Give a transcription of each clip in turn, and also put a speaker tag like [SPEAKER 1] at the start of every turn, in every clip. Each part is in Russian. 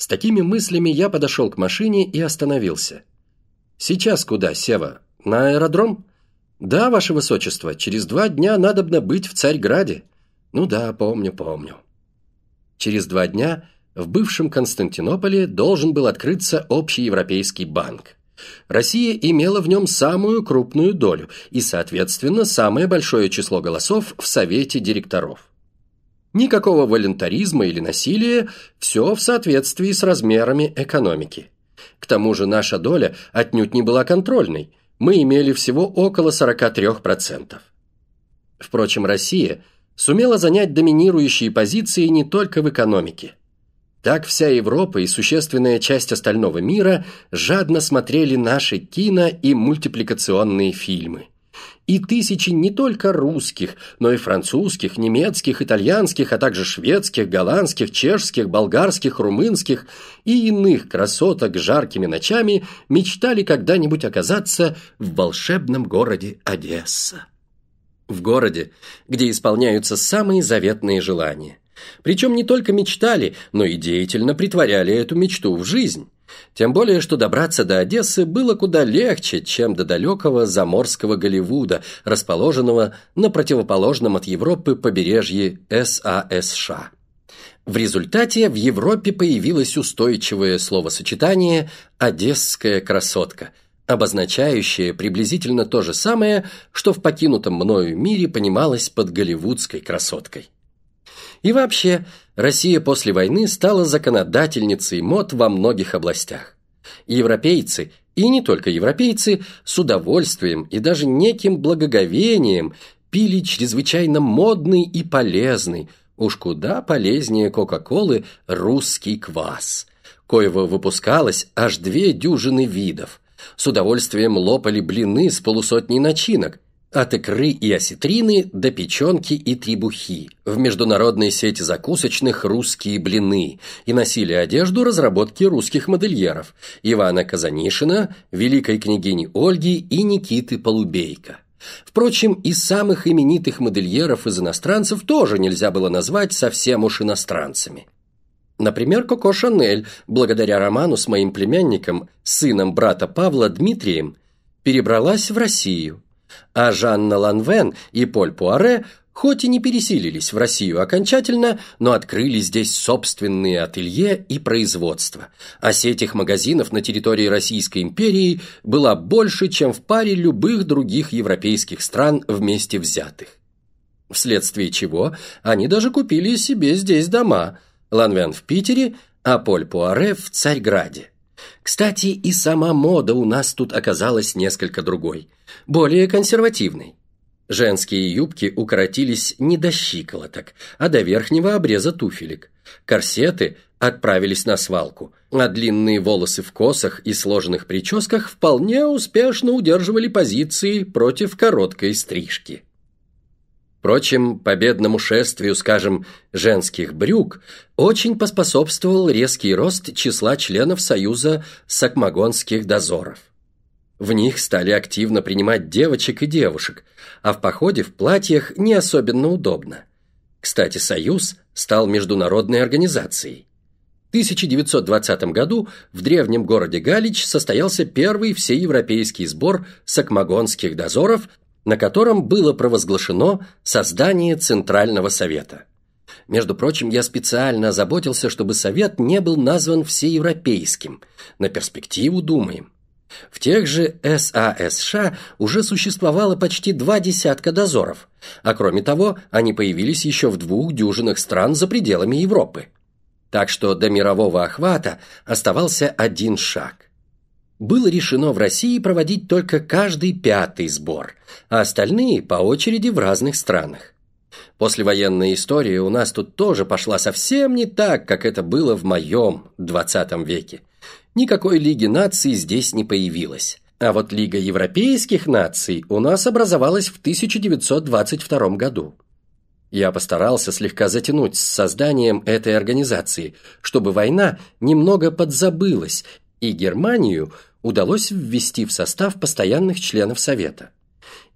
[SPEAKER 1] С такими мыслями я подошел к машине и остановился. «Сейчас куда, Сева? На аэродром?» «Да, ваше высочество, через два дня надобно быть в Царьграде». «Ну да, помню, помню». Через два дня в бывшем Константинополе должен был открыться общеевропейский банк. Россия имела в нем самую крупную долю и, соответственно, самое большое число голосов в Совете директоров. Никакого волонтаризма или насилия, все в соответствии с размерами экономики. К тому же наша доля отнюдь не была контрольной, мы имели всего около 43%. Впрочем, Россия сумела занять доминирующие позиции не только в экономике. Так вся Европа и существенная часть остального мира жадно смотрели наши кино и мультипликационные фильмы. И тысячи не только русских, но и французских, немецких, итальянских, а также шведских, голландских, чешских, болгарских, румынских и иных красоток жаркими ночами мечтали когда-нибудь оказаться в волшебном городе Одесса. В городе, где исполняются самые заветные желания. Причем не только мечтали, но и деятельно притворяли эту мечту в жизнь. Тем более, что добраться до Одессы было куда легче, чем до далекого заморского Голливуда, расположенного на противоположном от Европы побережье САСШ. В результате в Европе появилось устойчивое словосочетание «одесская красотка», обозначающее приблизительно то же самое, что в покинутом мною мире понималось под голливудской красоткой. И вообще, Россия после войны стала законодательницей мод во многих областях. Европейцы, и не только европейцы, с удовольствием и даже неким благоговением пили чрезвычайно модный и полезный, уж куда полезнее Кока-Колы, русский квас, коего выпускалось аж две дюжины видов. С удовольствием лопали блины с полусотней начинок – от икры и осетрины до печенки и требухи. В международной сети закусочных «Русские блины» и носили одежду разработки русских модельеров Ивана Казанишина, великой княгини Ольги и Никиты Полубейка. Впрочем, и самых именитых модельеров из иностранцев тоже нельзя было назвать совсем уж иностранцами. Например, Коко Шанель, благодаря роману с моим племянником, сыном брата Павла Дмитрием, перебралась в Россию – а Жанна Ланвен и Поль Пуаре хоть и не переселились в Россию окончательно, но открыли здесь собственные ателье и производство. А сеть их магазинов на территории Российской империи была больше, чем в паре любых других европейских стран вместе взятых. Вследствие чего они даже купили себе здесь дома. Ланвен в Питере, а Поль Пуаре в Царьграде. Кстати, и сама мода у нас тут оказалась несколько другой, более консервативной. Женские юбки укоротились не до щиколоток, а до верхнего обреза туфелек. Корсеты отправились на свалку, а длинные волосы в косах и сложенных прическах вполне успешно удерживали позиции против короткой стрижки. Впрочем, победному шествию, скажем, женских брюк очень поспособствовал резкий рост числа членов Союза сакмагонских дозоров. В них стали активно принимать девочек и девушек, а в походе в платьях не особенно удобно. Кстати, Союз стал международной организацией. В 1920 году в древнем городе Галич состоялся первый всеевропейский сбор сакмагонских дозоров на котором было провозглашено создание Центрального Совета. Между прочим, я специально озаботился, чтобы Совет не был назван всеевропейским. На перспективу думаем. В тех же САСШ уже существовало почти два десятка дозоров, а кроме того, они появились еще в двух дюжинах стран за пределами Европы. Так что до мирового охвата оставался один шаг было решено в России проводить только каждый пятый сбор, а остальные по очереди в разных странах. Послевоенная история у нас тут тоже пошла совсем не так, как это было в моем 20 веке. Никакой Лиги наций здесь не появилось. А вот Лига европейских наций у нас образовалась в 1922 году. Я постарался слегка затянуть с созданием этой организации, чтобы война немного подзабылась, и Германию – удалось ввести в состав постоянных членов Совета,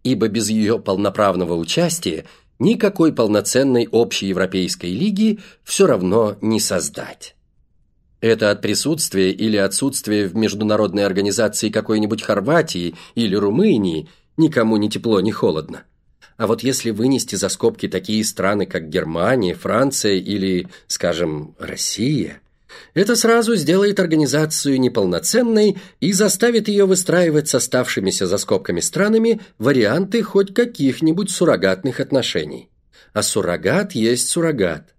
[SPEAKER 1] ибо без ее полноправного участия никакой полноценной общеевропейской лиги все равно не создать. Это от присутствия или отсутствия в международной организации какой-нибудь Хорватии или Румынии никому ни тепло, ни холодно. А вот если вынести за скобки такие страны, как Германия, Франция или, скажем, Россия, это сразу сделает организацию неполноценной и заставит ее выстраивать с оставшимися за скобками странами варианты хоть каких-нибудь суррогатных отношений. А суррогат есть суррогат.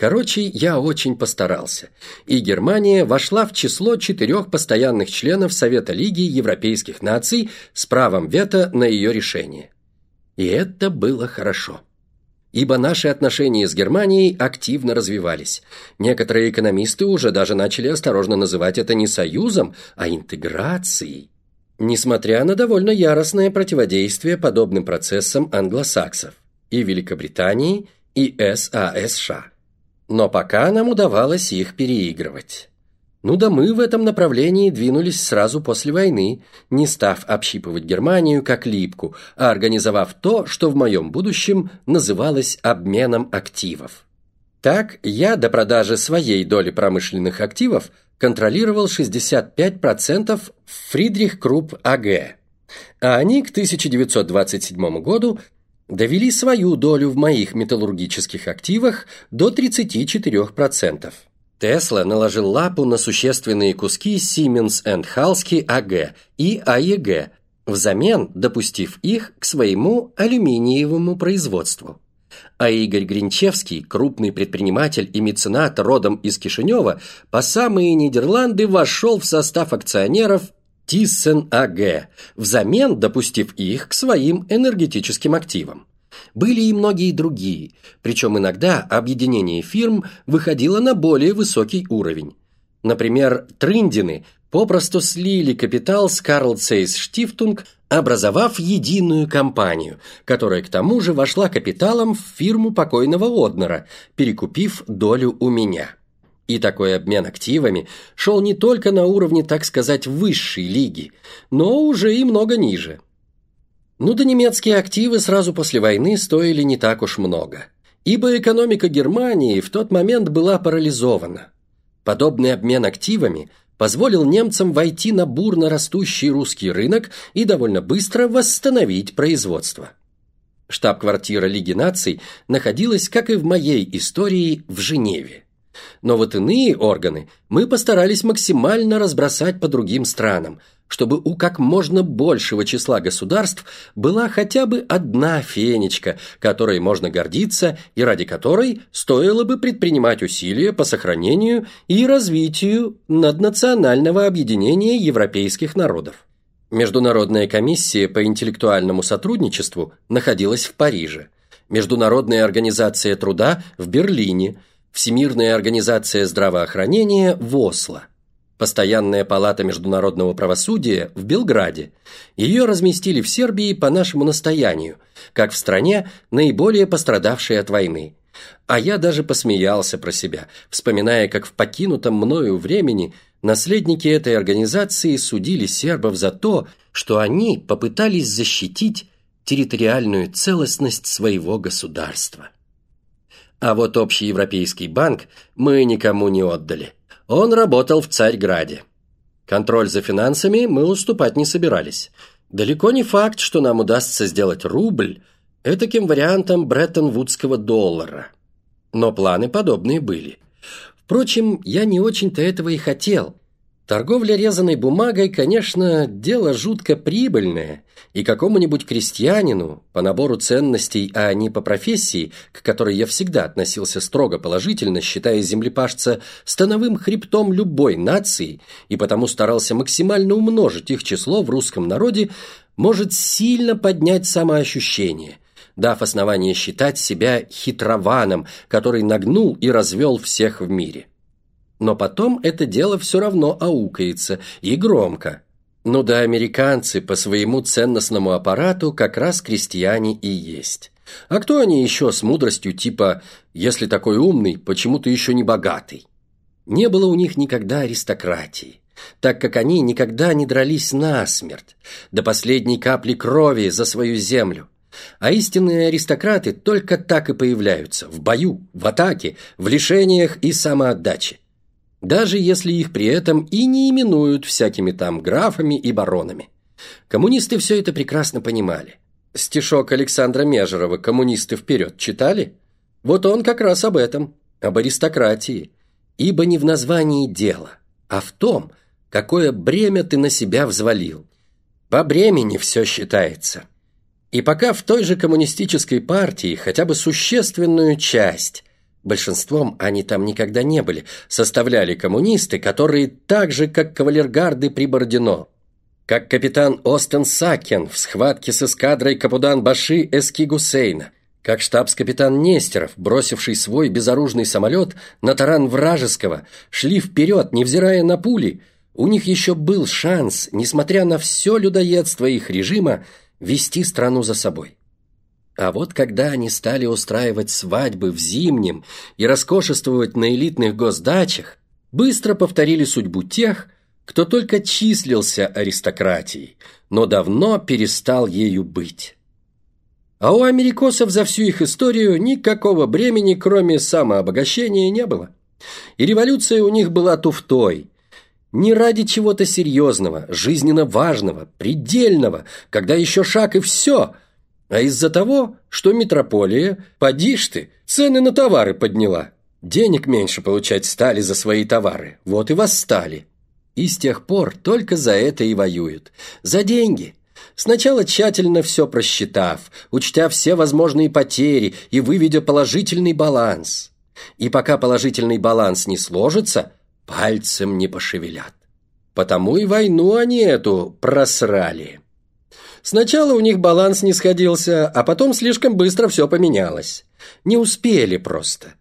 [SPEAKER 1] Короче, я очень постарался, и Германия вошла в число четырех постоянных членов Совета Лиги Европейских наций с правом вето на ее решение. И это было хорошо. Ибо наши отношения с Германией активно развивались. Некоторые экономисты уже даже начали осторожно называть это не союзом, а интеграцией. Несмотря на довольно яростное противодействие подобным процессам англосаксов и Великобритании, и САСШ. Но пока нам удавалось их переигрывать. Ну да мы в этом направлении двинулись сразу после войны, не став общипывать Германию как липку, а организовав то, что в моем будущем называлось обменом активов. Так, я до продажи своей доли промышленных активов контролировал 65% Фридрих Крупп АГ, а они к 1927 году довели свою долю в моих металлургических активах до 34%. Тесла наложил лапу на существенные куски Siemens Halsky AG и AEG, взамен допустив их к своему алюминиевому производству. А Игорь Гринчевский, крупный предприниматель и меценат родом из Кишинева, по самые Нидерланды вошел в состав акционеров Тиссен АГ, взамен допустив их к своим энергетическим активам. Были и многие другие, причем иногда объединение фирм выходило на более высокий уровень. Например, Триндины попросту слили капитал с Карл Цейс Штифтунг, образовав единую компанию, которая к тому же вошла капиталом в фирму покойного Однера, перекупив долю у меня. И такой обмен активами шел не только на уровне, так сказать, высшей лиги, но уже и много ниже – ну да немецкие активы сразу после войны стоили не так уж много, ибо экономика Германии в тот момент была парализована. Подобный обмен активами позволил немцам войти на бурно растущий русский рынок и довольно быстро восстановить производство. Штаб-квартира Лиги наций находилась, как и в моей истории, в Женеве. Но вот иные органы мы постарались максимально разбросать по другим странам, чтобы у как можно большего числа государств была хотя бы одна фенечка, которой можно гордиться и ради которой стоило бы предпринимать усилия по сохранению и развитию наднационального объединения европейских народов. Международная комиссия по интеллектуальному сотрудничеству находилась в Париже, Международная организация труда в Берлине – Всемирная организация здравоохранения в Осло, Постоянная палата международного правосудия в Белграде. Ее разместили в Сербии по нашему настоянию, как в стране, наиболее пострадавшей от войны. А я даже посмеялся про себя, вспоминая, как в покинутом мною времени наследники этой организации судили сербов за то, что они попытались защитить территориальную целостность своего государства. А вот общий европейский банк мы никому не отдали. Он работал в Царьграде. Контроль за финансами мы уступать не собирались. Далеко не факт, что нам удастся сделать рубль этаким вариантом Бреттон-Вудского доллара. Но планы подобные были. Впрочем, я не очень-то этого и хотел. Торговля резаной бумагой, конечно, дело жутко прибыльное, и какому-нибудь крестьянину по набору ценностей, а не по профессии, к которой я всегда относился строго положительно, считая землепашца становым хребтом любой нации, и потому старался максимально умножить их число в русском народе, может сильно поднять самоощущение, дав основание считать себя хитрованом, который нагнул и развел всех в мире. Но потом это дело все равно аукается, и громко. Ну да, американцы по своему ценностному аппарату как раз крестьяне и есть. А кто они еще с мудростью типа «если такой умный, почему ты еще не богатый?» Не было у них никогда аристократии, так как они никогда не дрались насмерть, до последней капли крови за свою землю. А истинные аристократы только так и появляются – в бою, в атаке, в лишениях и самоотдаче. Даже если их при этом и не именуют всякими там графами и баронами. Коммунисты все это прекрасно понимали. Стишок Александра Межерова «Коммунисты вперед» читали? Вот он как раз об этом, об аристократии. Ибо не в названии дело, а в том, какое бремя ты на себя взвалил. По бремени все считается. И пока в той же коммунистической партии хотя бы существенную часть, большинством они там никогда не были, составляли коммунисты, которые так же, как кавалергарды при Бородино, как капитан Остен Сакен в схватке с эскадрой Капудан-Баши Эски Гусейна, как штабс-капитан Нестеров, бросивший свой безоружный самолет на таран вражеского, шли вперед, невзирая на пули, у них еще был шанс, несмотря на все людоедство их режима, вести страну за собой. А вот когда они стали устраивать свадьбы в зимнем и роскошествовать на элитных госдачах, быстро повторили судьбу тех, кто только числился аристократией, но давно перестал ею быть. А у америкосов за всю их историю никакого бремени, кроме самообогащения, не было. И революция у них была туфтой, не ради чего-то серьезного, жизненно важного, предельного, когда еще шаг и все, а из-за того, что метрополия, поди ж ты, цены на товары подняла. Денег меньше получать стали за свои товары, вот и восстали. И с тех пор только за это и воюют. За деньги. Сначала тщательно все просчитав, учтя все возможные потери и выведя положительный баланс. И пока положительный баланс не сложится – пальцем не пошевелят. Потому и войну они эту просрали. Сначала у них баланс не сходился, а потом слишком быстро все поменялось. Не успели просто.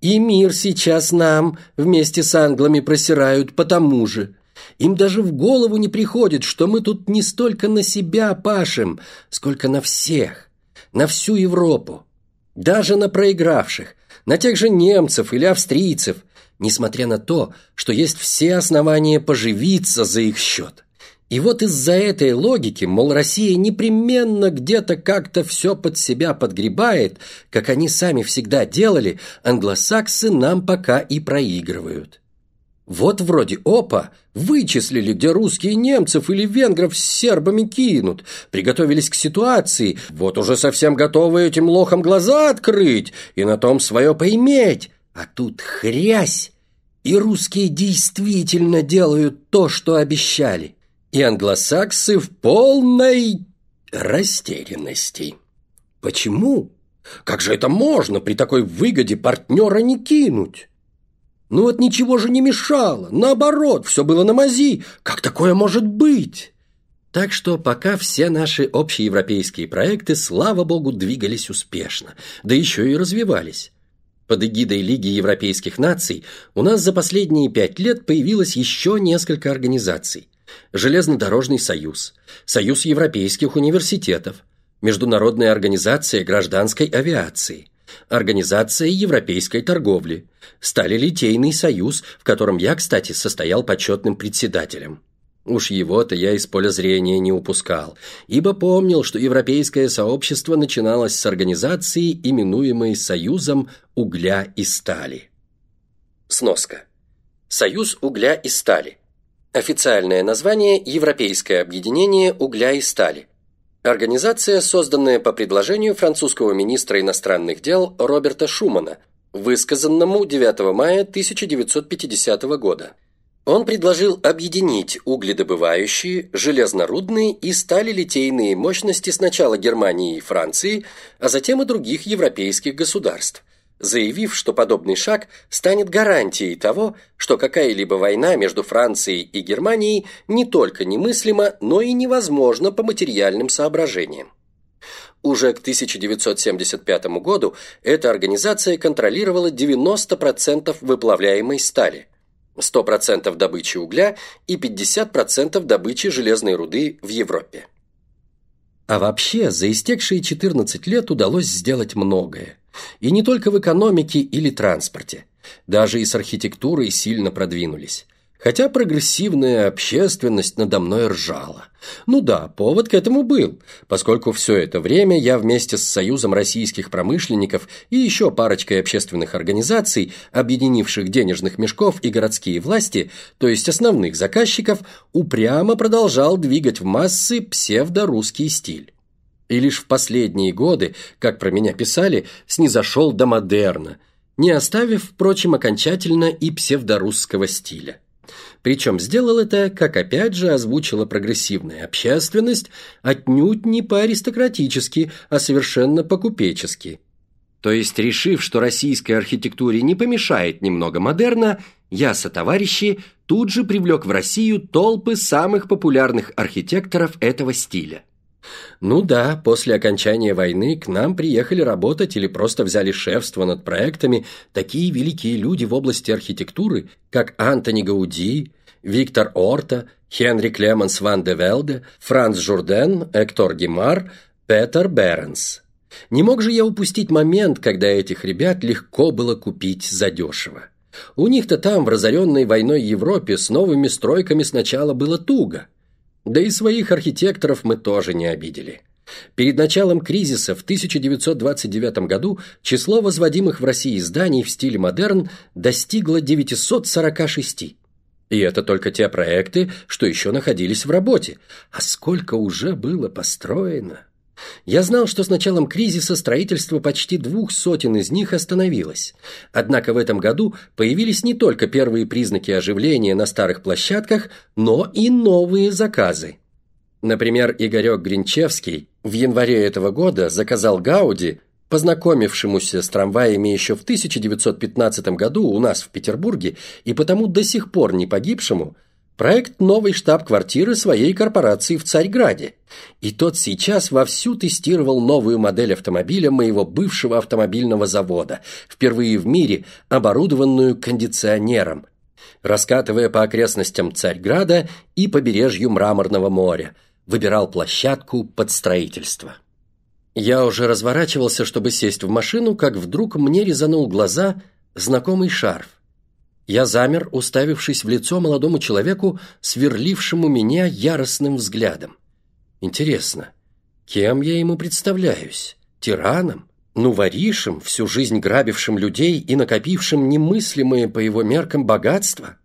[SPEAKER 1] И мир сейчас нам вместе с англами просирают потому же. Им даже в голову не приходит, что мы тут не столько на себя пашем, сколько на всех, на всю Европу. Даже на проигравших, на тех же немцев или австрийцев – несмотря на то, что есть все основания поживиться за их счет. И вот из-за этой логики, мол, Россия непременно где-то как-то все под себя подгребает, как они сами всегда делали, англосаксы нам пока и проигрывают. Вот вроде опа, вычислили, где русские немцев или венгров с сербами кинут, приготовились к ситуации, вот уже совсем готовы этим лохам глаза открыть и на том свое поиметь, а тут хрясь, и русские действительно делают то, что обещали, и англосаксы в полной растерянности. Почему? Как же это можно при такой выгоде партнера не кинуть? Ну вот ничего же не мешало, наоборот, все было на мази. Как такое может быть? Так что пока все наши общеевропейские проекты, слава богу, двигались успешно, да еще и развивались. Под эгидой Лиги европейских наций у нас за последние пять лет появилось еще несколько организаций. Железнодорожный союз, Союз европейских университетов, Международная организация гражданской авиации, Организация европейской торговли, Сталелитейный союз, в котором я, кстати, состоял почетным председателем. Уж его-то я из поля зрения не упускал, ибо помнил, что европейское сообщество начиналось с организации, именуемой Союзом угля и стали. Сноска. Союз угля и стали. Официальное название – Европейское объединение угля и стали. Организация, созданная по предложению французского министра иностранных дел Роберта Шумана, высказанному 9 мая 1950 года. Он предложил объединить угледобывающие, железнорудные и сталелитейные мощности сначала Германии и Франции, а затем и других европейских государств, заявив, что подобный шаг станет гарантией того, что какая-либо война между Францией и Германией не только немыслима, но и невозможна по материальным соображениям. Уже к 1975 году эта организация контролировала 90% выплавляемой стали – 100% добычи угля и 50% добычи железной руды в Европе. А вообще, за истекшие 14 лет удалось сделать многое. И не только в экономике или транспорте. Даже и с архитектурой сильно продвинулись. хотя прогрессивная общественность надо мной ржала. Ну да, повод к этому был, поскольку все это время я вместе с Союзом российских промышленников и еще парочкой общественных организаций, объединивших денежных мешков и городские власти, то есть основных заказчиков, упрямо продолжал двигать в массы псевдорусский стиль. И лишь в последние годы, как про меня писали, снизошел до модерна, не оставив, впрочем, окончательно и псевдорусского стиля. Причем сделал это, как опять же озвучила прогрессивная общественность, отнюдь не по-аристократически, а совершенно по-купечески. То есть, решив, что российской архитектуре не помешает немного модерна, я со товарищи тут же привлек в Россию толпы самых популярных архитекторов этого стиля. Ну да, после окончания войны к нам приехали работать или просто взяли шефство над проектами такие великие люди в области архитектуры, как Антони Гауди, Виктор Орта, Хенри Клеменс ван де Велде, Франц Журден, Эктор Гимар, Петер Беренс. Не мог же я упустить момент, когда этих ребят легко было купить задешево. У них-то там, в разоренной войной Европе, с новыми стройками сначала было туго – да и своих архитекторов мы тоже не обидели. Перед началом кризиса в 1929 году число возводимых в России зданий в стиле модерн достигло 946. И это только те проекты, что еще находились в работе. А сколько уже было построено? Я знал, что с началом кризиса строительство почти двух сотен из них остановилось. Однако в этом году появились не только первые признаки оживления на старых площадках, но и новые заказы. Например, Игорек Гринчевский в январе этого года заказал Гауди, познакомившемуся с трамваями еще в 1915 году у нас в Петербурге и потому до сих пор не погибшему, проект новой штаб-квартиры своей корпорации в Царьграде. И тот сейчас вовсю тестировал новую модель автомобиля моего бывшего автомобильного завода, впервые в мире оборудованную кондиционером, раскатывая по окрестностям Царьграда и побережью Мраморного моря, выбирал площадку под строительство. Я уже разворачивался, чтобы сесть в машину, как вдруг мне резанул глаза знакомый шарф. Я замер, уставившись в лицо молодому человеку, сверлившему меня яростным взглядом. Интересно, кем я ему представляюсь? Тираном? Ну, воришем, всю жизнь грабившим людей и накопившим немыслимые по его меркам богатства?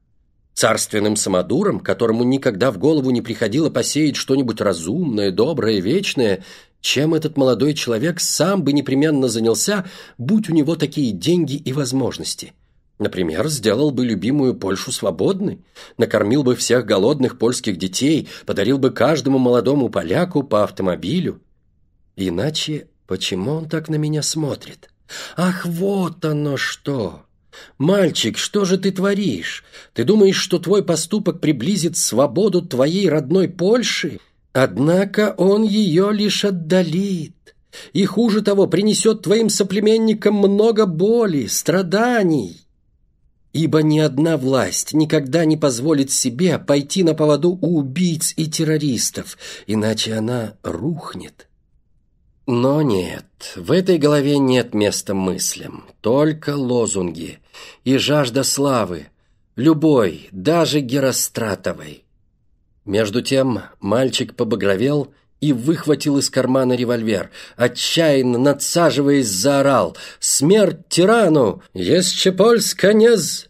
[SPEAKER 1] Царственным самодуром, которому никогда в голову не приходило посеять что-нибудь разумное, доброе, вечное, чем этот молодой человек сам бы непременно занялся, будь у него такие деньги и возможности – Например, сделал бы любимую Польшу свободной, накормил бы всех голодных польских детей, подарил бы каждому молодому поляку по автомобилю. Иначе почему он так на меня смотрит? Ах, вот оно что! Мальчик, что же ты творишь? Ты думаешь, что твой поступок приблизит свободу твоей родной Польши? Однако он ее лишь отдалит. И хуже того, принесет твоим соплеменникам много боли, страданий. Ибо ни одна власть никогда не позволит себе пойти на поводу у убийц и террористов, иначе она рухнет. Но нет, в этой голове нет места мыслям, только лозунги и жажда славы, любой, даже Геростратовой. Между тем мальчик побагровел и выхватил из кармана револьвер. Отчаянно надсаживаясь, заорал «Смерть тирану! Еще польска нез!»